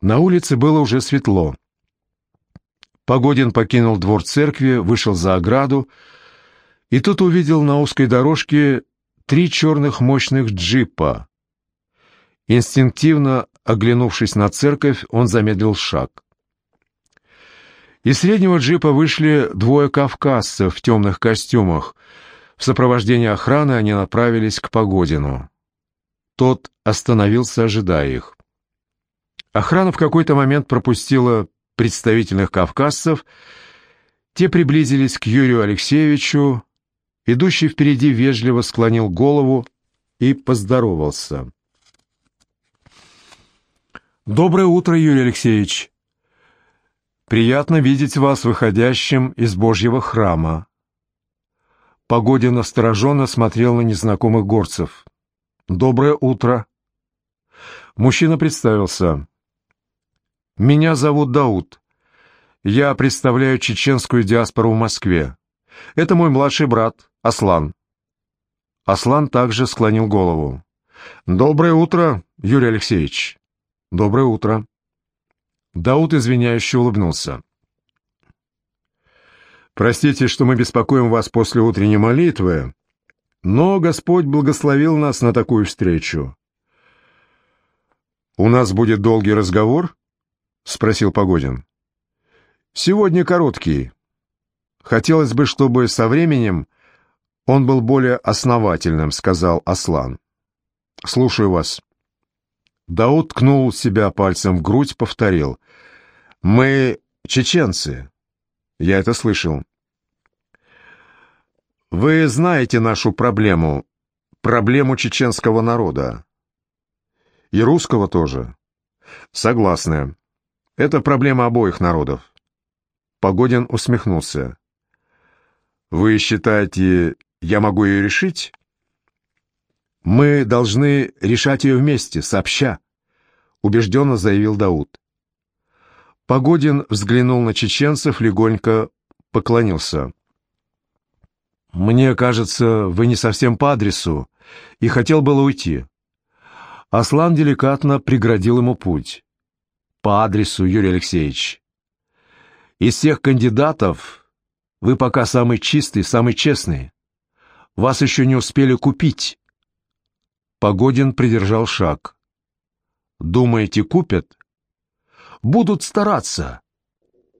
На улице было уже светло. Погодин покинул двор церкви, вышел за ограду, и тут увидел на узкой дорожке три черных мощных джипа. Инстинктивно оглянувшись на церковь, он замедлил шаг. Из среднего джипа вышли двое кавказцев в темных костюмах. В сопровождении охраны они направились к Погодину. Тот остановился, ожидая их. Охрана в какой-то момент пропустила представительных кавказцев, те приблизились к Юрию Алексеевичу, идущий впереди вежливо склонил голову и поздоровался. «Доброе утро, Юрий Алексеевич. Приятно видеть вас выходящим из Божьего храма». Погодин настороженно смотрел на незнакомых горцев. «Доброе утро». Мужчина представился. «Меня зовут Дауд. Я представляю чеченскую диаспору в Москве. Это мой младший брат, Аслан». Аслан также склонил голову. «Доброе утро, Юрий Алексеевич». «Доброе утро». Дауд извиняюще улыбнулся. «Простите, что мы беспокоим вас после утренней молитвы, но Господь благословил нас на такую встречу». «У нас будет долгий разговор?» — спросил Погодин. «Сегодня короткий. Хотелось бы, чтобы со временем он был более основательным», — сказал Аслан. «Слушаю вас». Дауд ткнул себя пальцем в грудь, повторил. «Мы чеченцы». Я это слышал. «Вы знаете нашу проблему, проблему чеченского народа. И русского тоже». «Согласны. Это проблема обоих народов. Погодин усмехнулся. Вы считаете, я могу ее решить? Мы должны решать ее вместе, сообща, убежденно заявил Дауд. Погодин взглянул на чеченцев, легонько поклонился. «Мне кажется, вы не совсем по адресу, и хотел было уйти». Аслан деликатно преградил ему путь по адресу, Юрий Алексеевич. Из всех кандидатов вы пока самый чистый, самый честный. Вас еще не успели купить. Погодин придержал шаг. Думаете, купят? Будут стараться.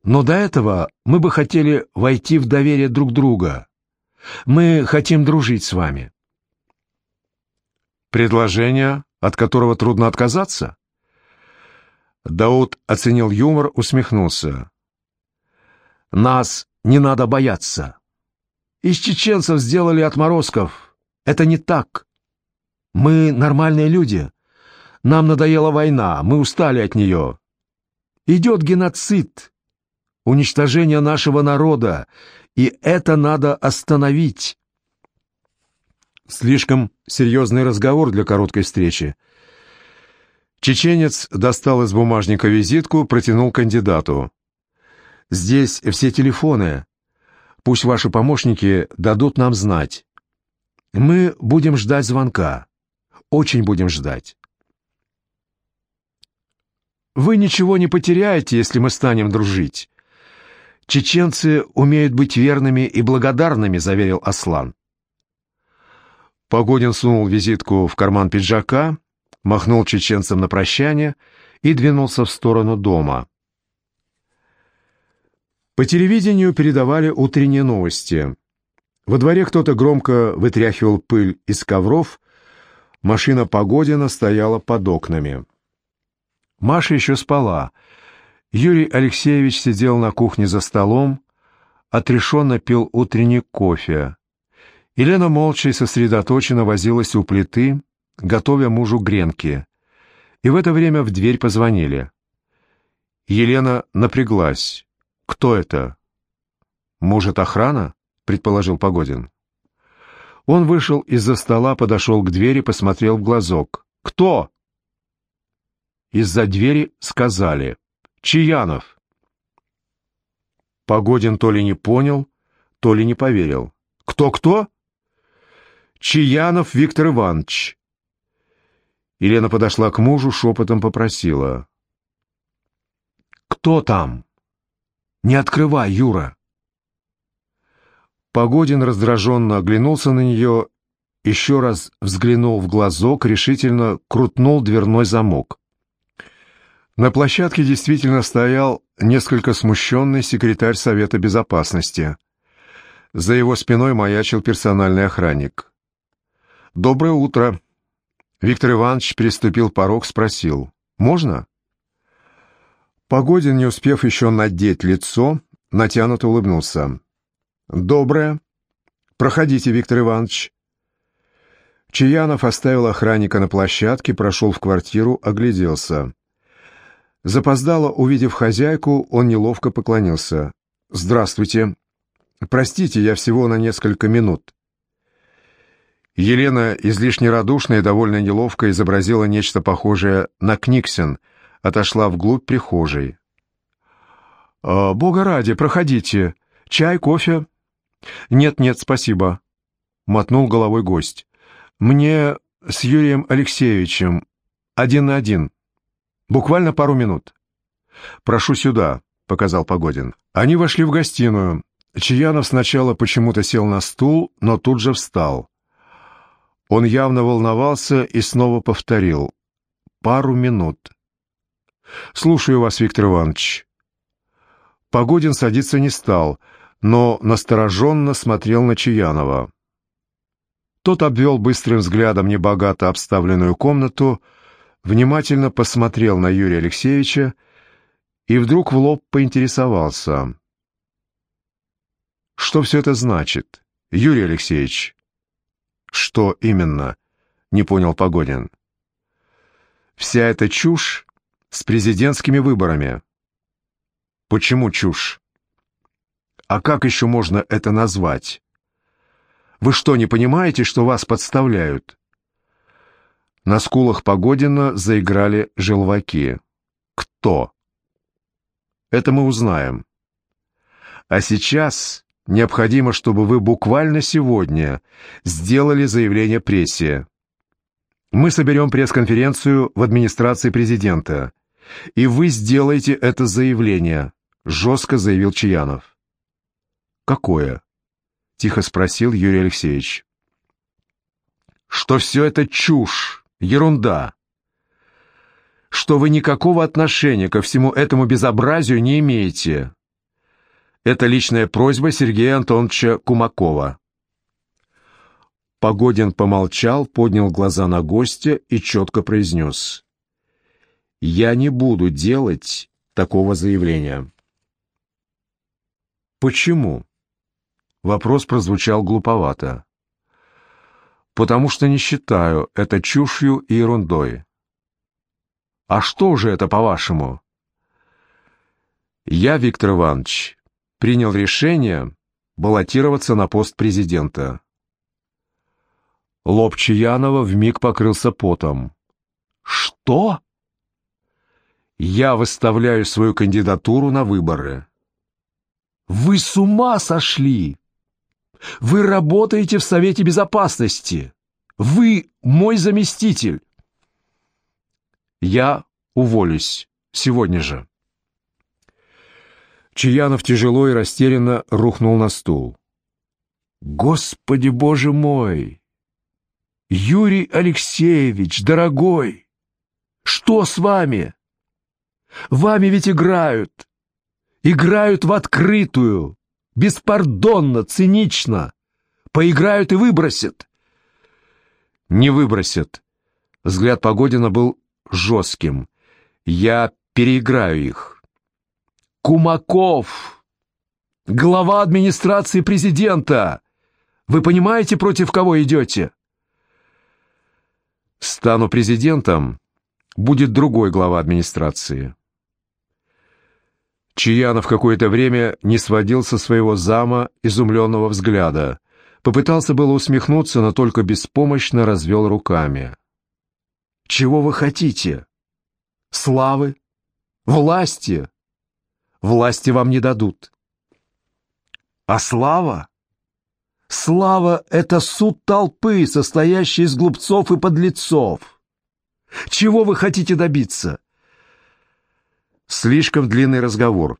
Но до этого мы бы хотели войти в доверие друг друга. Мы хотим дружить с вами. Предложение, от которого трудно отказаться? Дауд оценил юмор, усмехнулся. «Нас не надо бояться. Из чеченцев сделали отморозков. Это не так. Мы нормальные люди. Нам надоела война, мы устали от нее. Идет геноцид, уничтожение нашего народа, и это надо остановить». Слишком серьезный разговор для короткой встречи. Чеченец достал из бумажника визитку, протянул кандидату. «Здесь все телефоны. Пусть ваши помощники дадут нам знать. Мы будем ждать звонка. Очень будем ждать». «Вы ничего не потеряете, если мы станем дружить. Чеченцы умеют быть верными и благодарными», — заверил Аслан. Погодин сунул визитку в карман пиджака — махнул чеченцам на прощание и двинулся в сторону дома. По телевидению передавали утренние новости. Во дворе кто-то громко вытряхивал пыль из ковров, машина Погодина стояла под окнами. Маша еще спала. Юрий Алексеевич сидел на кухне за столом, отрешенно пил утренний кофе. Елена молча и сосредоточенно возилась у плиты, готовя мужу гренки. И в это время в дверь позвонили. Елена напряглась. «Кто это?» «Может, охрана?» — предположил Погодин. Он вышел из-за стола, подошел к двери, посмотрел в глазок. «Кто?» Из-за двери сказали. «Чаянов». Погодин то ли не понял, то ли не поверил. «Кто-кто?» «Чаянов Виктор Иванович. Елена подошла к мужу, шепотом попросила. «Кто там?» «Не открывай, Юра!» Погодин раздраженно оглянулся на нее, еще раз взглянул в глазок, решительно крутнул дверной замок. На площадке действительно стоял несколько смущенный секретарь Совета Безопасности. За его спиной маячил персональный охранник. «Доброе утро!» Виктор Иванович переступил порог, спросил. «Можно?» Погодин, не успев еще надеть лицо, натянуто улыбнулся. «Доброе. Проходите, Виктор Иванович». Чаянов оставил охранника на площадке, прошел в квартиру, огляделся. Запоздало, увидев хозяйку, он неловко поклонился. «Здравствуйте. Простите, я всего на несколько минут». Елена, излишне радушная и довольно неловко, изобразила нечто похожее на Книксен, отошла вглубь прихожей. «А, «Бога ради, проходите. Чай, кофе?» «Нет-нет, спасибо», — мотнул головой гость. «Мне с Юрием Алексеевичем один на один. Буквально пару минут». «Прошу сюда», — показал Погодин. Они вошли в гостиную. Чаянов сначала почему-то сел на стул, но тут же встал. Он явно волновался и снова повторил. «Пару минут». «Слушаю вас, Виктор Иванович». Погодин садиться не стал — но настороженно смотрел на Чаянова. Тот обвел быстрым взглядом небогато обставленную комнату, внимательно посмотрел на Юрия Алексеевича и вдруг в лоб поинтересовался. «Что все это значит, Юрий Алексеевич?» «Что именно?» — не понял Погодин. «Вся эта чушь с президентскими выборами». «Почему чушь?» А как еще можно это назвать? Вы что, не понимаете, что вас подставляют? На скулах Погодина заиграли желваки. Кто? Это мы узнаем. А сейчас необходимо, чтобы вы буквально сегодня сделали заявление прессе. Мы соберем пресс-конференцию в администрации президента, и вы сделаете это заявление, жестко заявил Чаянов. «Какое?» — тихо спросил Юрий Алексеевич. «Что все это чушь, ерунда. Что вы никакого отношения ко всему этому безобразию не имеете. Это личная просьба Сергея Антоновича Кумакова». Погодин помолчал, поднял глаза на гостя и четко произнес. «Я не буду делать такого заявления». «Почему?» Вопрос прозвучал глуповато. «Потому что не считаю это чушью и ерундой». «А что же это, по-вашему?» «Я, Виктор Иванович, принял решение баллотироваться на пост президента». Лоб Чаянова вмиг покрылся потом. «Что?» «Я выставляю свою кандидатуру на выборы». «Вы с ума сошли!» Вы работаете в Совете Безопасности. Вы мой заместитель. Я уволюсь сегодня же. Чаянов тяжело и растерянно рухнул на стул. Господи Боже мой! Юрий Алексеевич, дорогой! Что с вами? Вами ведь играют. Играют в открытую беспардонно, цинично. Поиграют и выбросят. Не выбросят. Взгляд Погодина был жестким. Я переиграю их. Кумаков! Глава администрации президента! Вы понимаете, против кого идете? Стану президентом, будет другой глава администрации. Чаянов какое-то время не сводил со своего зама изумленного взгляда. Попытался было усмехнуться, но только беспомощно развел руками. «Чего вы хотите? Славы? Власти? Власти вам не дадут. А слава? Слава — это суд толпы, состоящий из глупцов и подлецов. Чего вы хотите добиться?» Слишком длинный разговор.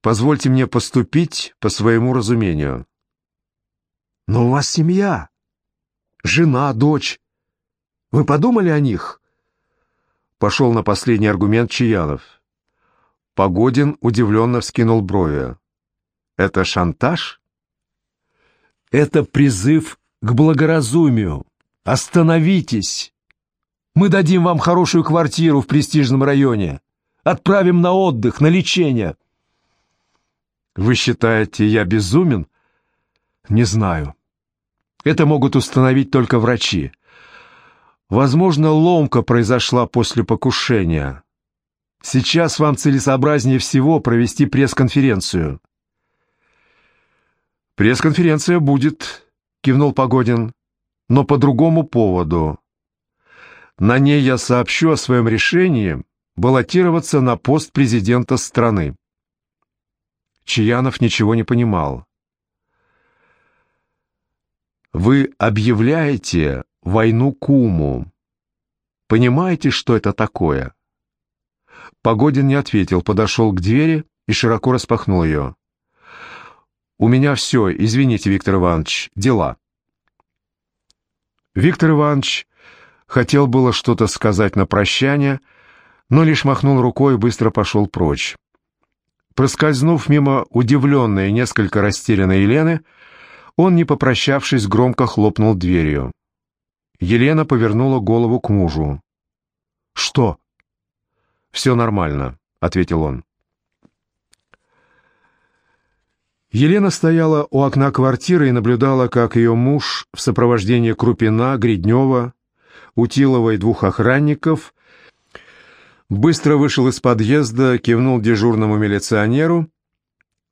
Позвольте мне поступить по своему разумению. Но у вас семья. Жена, дочь. Вы подумали о них? Пошел на последний аргумент Чаянов. Погодин удивленно вскинул брови. Это шантаж? Это призыв к благоразумию. Остановитесь. Мы дадим вам хорошую квартиру в престижном районе. Отправим на отдых, на лечение. Вы считаете, я безумен? Не знаю. Это могут установить только врачи. Возможно, ломка произошла после покушения. Сейчас вам целесообразнее всего провести пресс-конференцию. «Пресс-конференция будет», — кивнул Погодин, — «но по другому поводу. На ней я сообщу о своем решении баллотироваться на пост президента страны». Чаянов ничего не понимал. «Вы объявляете войну Куму. Понимаете, что это такое?» Погодин не ответил, подошел к двери и широко распахнул ее. «У меня все, извините, Виктор Иванович, дела». Виктор Иванович хотел было что-то сказать на прощание, но лишь махнул рукой и быстро пошел прочь. Проскользнув мимо удивленной и несколько растерянной Елены, он, не попрощавшись, громко хлопнул дверью. Елена повернула голову к мужу. «Что?» «Все нормально», — ответил он. Елена стояла у окна квартиры и наблюдала, как ее муж в сопровождении Крупина, Гриднева, Утилова и двух охранников быстро вышел из подъезда, кивнул дежурному милиционеру,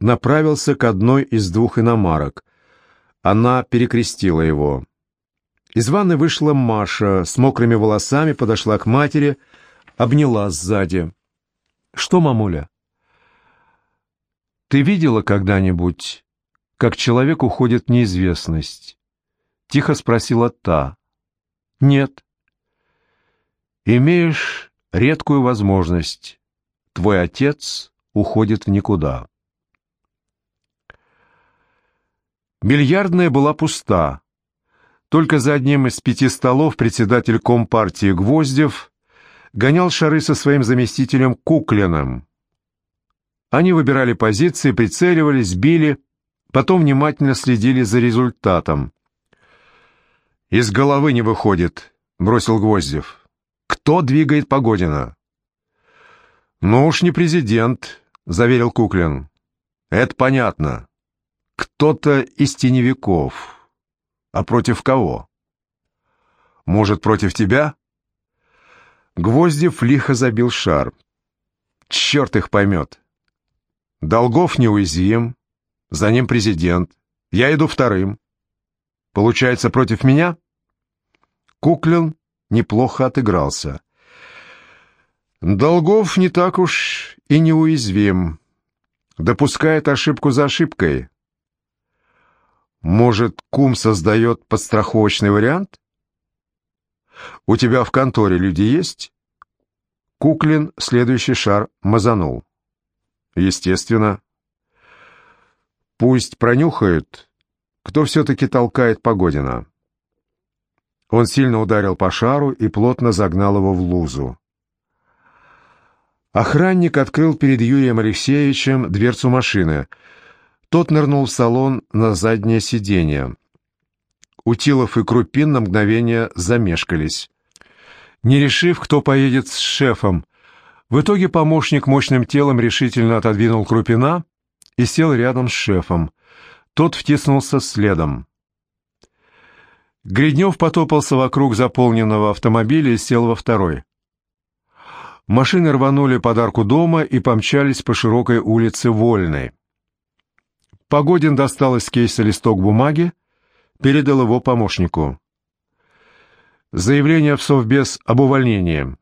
направился к одной из двух иномарок. Она перекрестила его. Из ванны вышла Маша, с мокрыми волосами подошла к матери, обняла сзади. «Что, мамуля?» «Ты видела когда-нибудь, как человек уходит в неизвестность?» Тихо спросила та. «Нет». «Имеешь редкую возможность. Твой отец уходит в никуда». Бильярдная была пуста. Только за одним из пяти столов председатель Компартии Гвоздев гонял шары со своим заместителем Куклиным. Они выбирали позиции, прицеливались, били, потом внимательно следили за результатом. «Из головы не выходит», — бросил Гвоздев. «Кто двигает Погодина?» «Ну уж не президент», — заверил Куклин. «Это понятно. Кто-то из теневиков. А против кого? Может, против тебя?» Гвоздев лихо забил шар. Черт их поймет. Долгов неуязвим, за ним президент. Я иду вторым. Получается, против меня? Куклин неплохо отыгрался. Долгов не так уж и неуязвим. Допускает ошибку за ошибкой. Может, кум создает подстраховочный вариант? «У тебя в конторе люди есть?» Куклин следующий шар мазанул. «Естественно. Пусть пронюхают, кто все-таки толкает Погодина». Он сильно ударил по шару и плотно загнал его в лузу. Охранник открыл перед Юрием Алексеевичем дверцу машины. Тот нырнул в салон на заднее сиденье. Утилов и Крупин на мгновение замешкались, не решив, кто поедет с шефом. В итоге помощник мощным телом решительно отодвинул Крупина и сел рядом с шефом. Тот втиснулся следом. Гриднев потопался вокруг заполненного автомобиля и сел во второй. Машины рванули под арку дома и помчались по широкой улице Вольной. Погодин достал из кейса листок бумаги, передал его помощнику. «Заявление в Совбез об увольнении.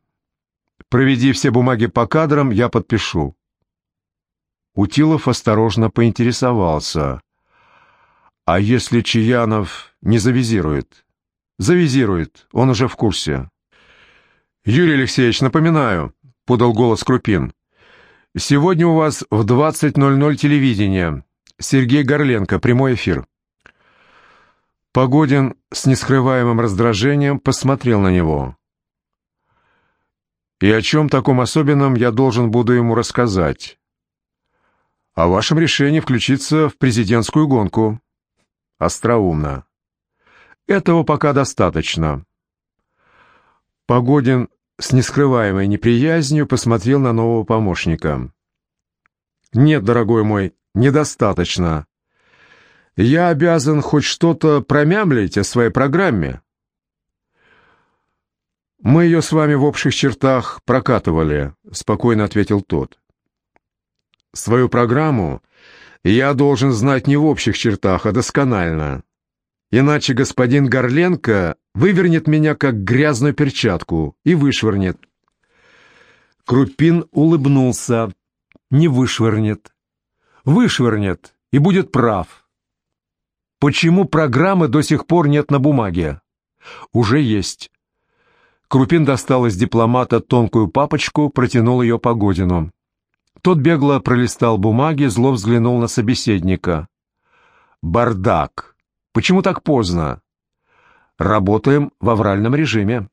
Проведи все бумаги по кадрам, я подпишу». Утилов осторожно поинтересовался. «А если Чаянов не завизирует?» «Завизирует, он уже в курсе». «Юрий Алексеевич, напоминаю», — подал голос Крупин, Сегодня у вас в 20.00 телевидение. Сергей Горленко, прямой эфир. Погодин с нескрываемым раздражением посмотрел на него. «И о чем таком особенном я должен буду ему рассказать?» «О вашем решении включиться в президентскую гонку». «Остроумно». «Этого пока достаточно». Погодин с нескрываемой неприязнью посмотрел на нового помощника. «Нет, дорогой мой, недостаточно. Я обязан хоть что-то промямлить о своей программе». «Мы ее с вами в общих чертах прокатывали», — спокойно ответил тот. «Свою программу я должен знать не в общих чертах, а досконально. Иначе господин Горленко вывернет меня, как грязную перчатку, и вышвырнет». Крупин улыбнулся. «Не вышвырнет. Вышвырнет и будет прав. Почему программы до сих пор нет на бумаге? Уже есть. Крупин достал из дипломата тонкую папочку, протянул ее Погодину. Тот бегло пролистал бумаги, зло взглянул на собеседника. «Бардак! Почему так поздно?» «Работаем в авральном режиме».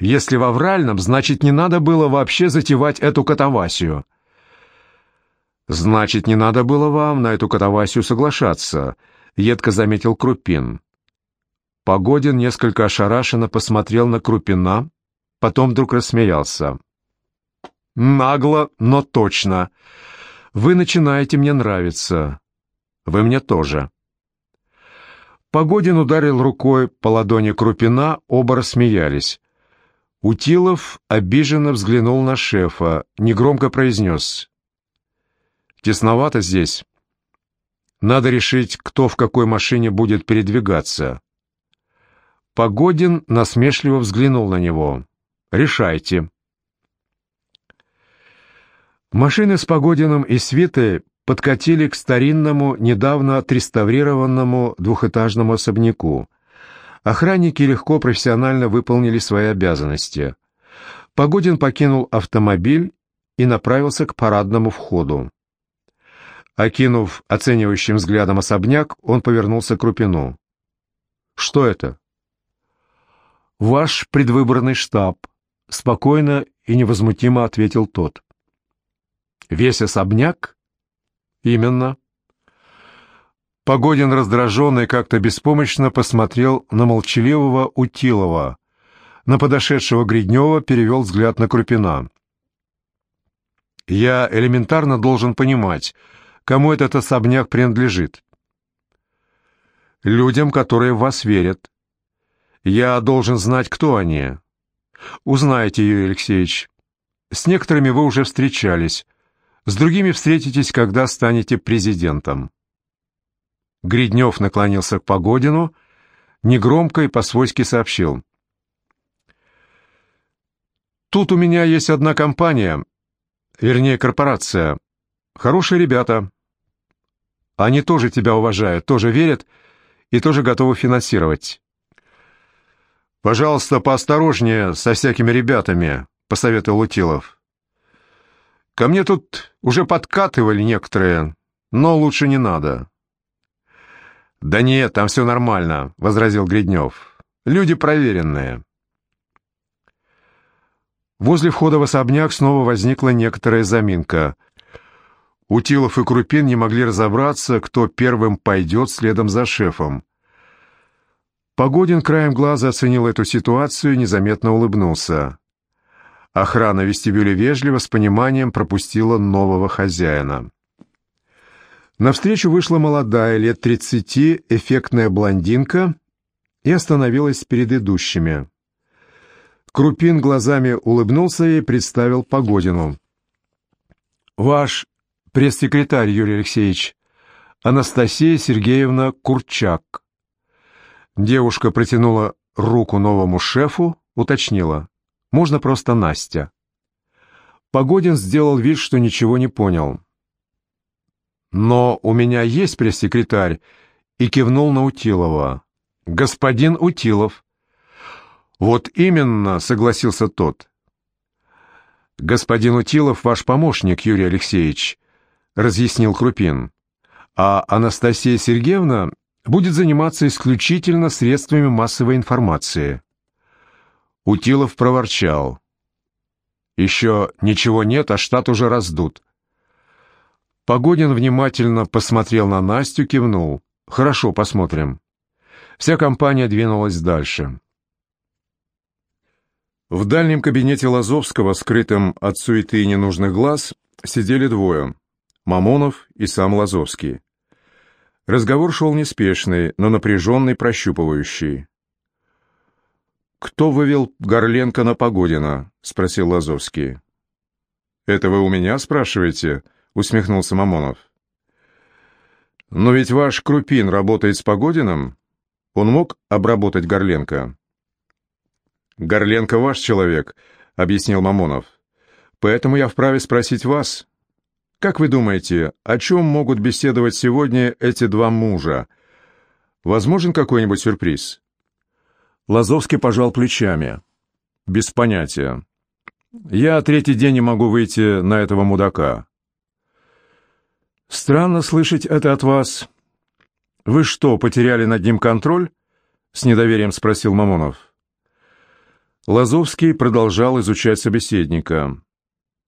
«Если в авральном, значит, не надо было вообще затевать эту катавасию». «Значит, не надо было вам на эту катавасию соглашаться», — едко заметил Крупин. Погодин несколько ошарашенно посмотрел на Крупина, потом вдруг рассмеялся. «Нагло, но точно. Вы начинаете мне нравиться. Вы мне тоже». Погодин ударил рукой по ладони Крупина, оба рассмеялись. Утилов обиженно взглянул на шефа, негромко произнес. «Тесновато здесь. Надо решить, кто в какой машине будет передвигаться. Погодин насмешливо взглянул на него. «Решайте». Машины с Погодиным и Свитой подкатили к старинному, недавно отреставрированному двухэтажному особняку. Охранники легко профессионально выполнили свои обязанности. Погодин покинул автомобиль и направился к парадному входу. Окинув оценивающим взглядом особняк, он повернулся к Крупину. «Что это?» «Ваш предвыборный штаб», — спокойно и невозмутимо ответил тот. «Весь особняк?» «Именно». Погодин, раздраженный, как-то беспомощно посмотрел на молчаливого Утилова. На подошедшего Гриднева перевел взгляд на Крупина. «Я элементарно должен понимать, кому этот особняк принадлежит». «Людям, которые в вас верят. Я должен знать, кто они. Узнаете, Юрий Алексеевич. С некоторыми вы уже встречались. С другими встретитесь, когда станете президентом. Гриднев наклонился к Погодину, негромко и по-свойски сообщил. «Тут у меня есть одна компания, вернее, корпорация. Хорошие ребята. Они тоже тебя уважают, тоже верят и тоже готовы финансировать. «Пожалуйста, поосторожнее со всякими ребятами», — посоветовал Утилов. «Ко мне тут уже подкатывали некоторые, но лучше не надо». «Да нет, там все нормально», — возразил Гриднев. «Люди проверенные». Возле входа в особняк снова возникла некоторая заминка. Утилов и Крупин не могли разобраться, кто первым пойдет следом за шефом. Погодин краем глаза оценил эту ситуацию и незаметно улыбнулся. Охрана вестибюля вежливо, с пониманием пропустила нового хозяина. Навстречу вышла молодая, лет тридцати, эффектная блондинка и остановилась перед идущими. Крупин глазами улыбнулся и представил Погодину. «Ваш пресс-секретарь, Юрий Алексеевич, Анастасия Сергеевна Курчак». Девушка протянула руку новому шефу, уточнила. «Можно просто Настя». Погодин сделал вид, что ничего не понял. «Но у меня есть пресс-секретарь», и кивнул на Утилова. «Господин Утилов». «Вот именно», — согласился тот. «Господин Утилов ваш помощник, Юрий Алексеевич», — разъяснил Крупин. «А Анастасия Сергеевна будет заниматься исключительно средствами массовой информации». Утилов проворчал. «Еще ничего нет, а штат уже раздут». Погодин внимательно посмотрел на Настю, кивнул. «Хорошо, посмотрим». Вся компания двинулась дальше. В дальнем кабинете Лазовского, скрытым от суеты и ненужных глаз, сидели двое — Мамонов и сам Лазовский. Разговор шел неспешный, но напряженный, прощупывающий. «Кто вывел Горленко на Погодина?» — спросил Лазовский. «Это вы у меня спрашиваете?» — усмехнулся Мамонов. «Но ведь ваш Крупин работает с Погодиным. Он мог обработать Горленко?» «Горленко ваш человек», — объяснил Мамонов. «Поэтому я вправе спросить вас. Как вы думаете, о чем могут беседовать сегодня эти два мужа? Возможен какой-нибудь сюрприз?» Лазовский пожал плечами. «Без понятия. Я третий день не могу выйти на этого мудака». «Странно слышать это от вас. Вы что, потеряли над ним контроль?» — с недоверием спросил Мамонов. Лазовский продолжал изучать собеседника.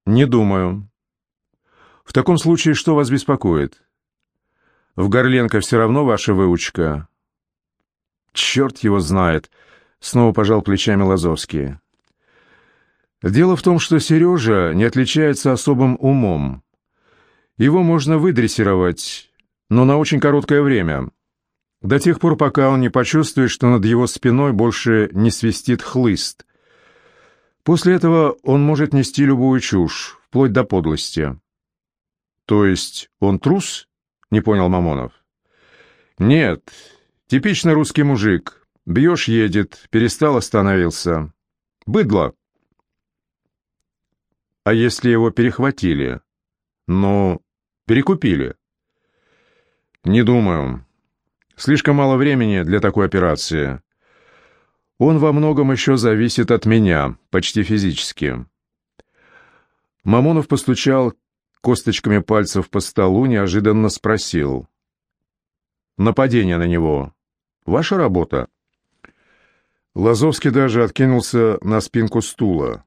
«Не думаю. В таком случае, что вас беспокоит? В Горленко все равно ваша выучка?» «Черт его знает», — снова пожал плечами Лазовский. «Дело в том, что Сережа не отличается особым умом. Его можно выдрессировать, но на очень короткое время» до тех пор, пока он не почувствует, что над его спиной больше не свистит хлыст. После этого он может нести любую чушь, вплоть до подлости. «То есть он трус?» — не понял Мамонов. «Нет, типичный русский мужик. Бьешь — едет, перестал — остановился. Быдло!» «А если его перехватили? Ну, перекупили?» «Не думаю. Слишком мало времени для такой операции. Он во многом еще зависит от меня, почти физически. Мамонов постучал косточками пальцев по столу, неожиданно спросил. «Нападение на него. Ваша работа?» Лазовский даже откинулся на спинку стула.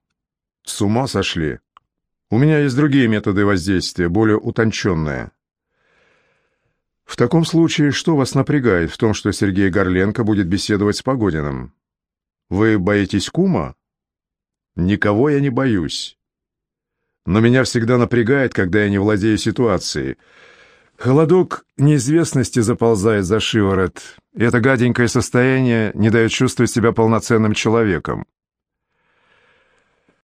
«С ума сошли? У меня есть другие методы воздействия, более утонченные». В таком случае, что вас напрягает в том, что Сергей Горленко будет беседовать с Погодиным? Вы боитесь кума? Никого я не боюсь. Но меня всегда напрягает, когда я не владею ситуацией. Холодок неизвестности заползает за шиворот, и это гаденькое состояние не дает чувствовать себя полноценным человеком.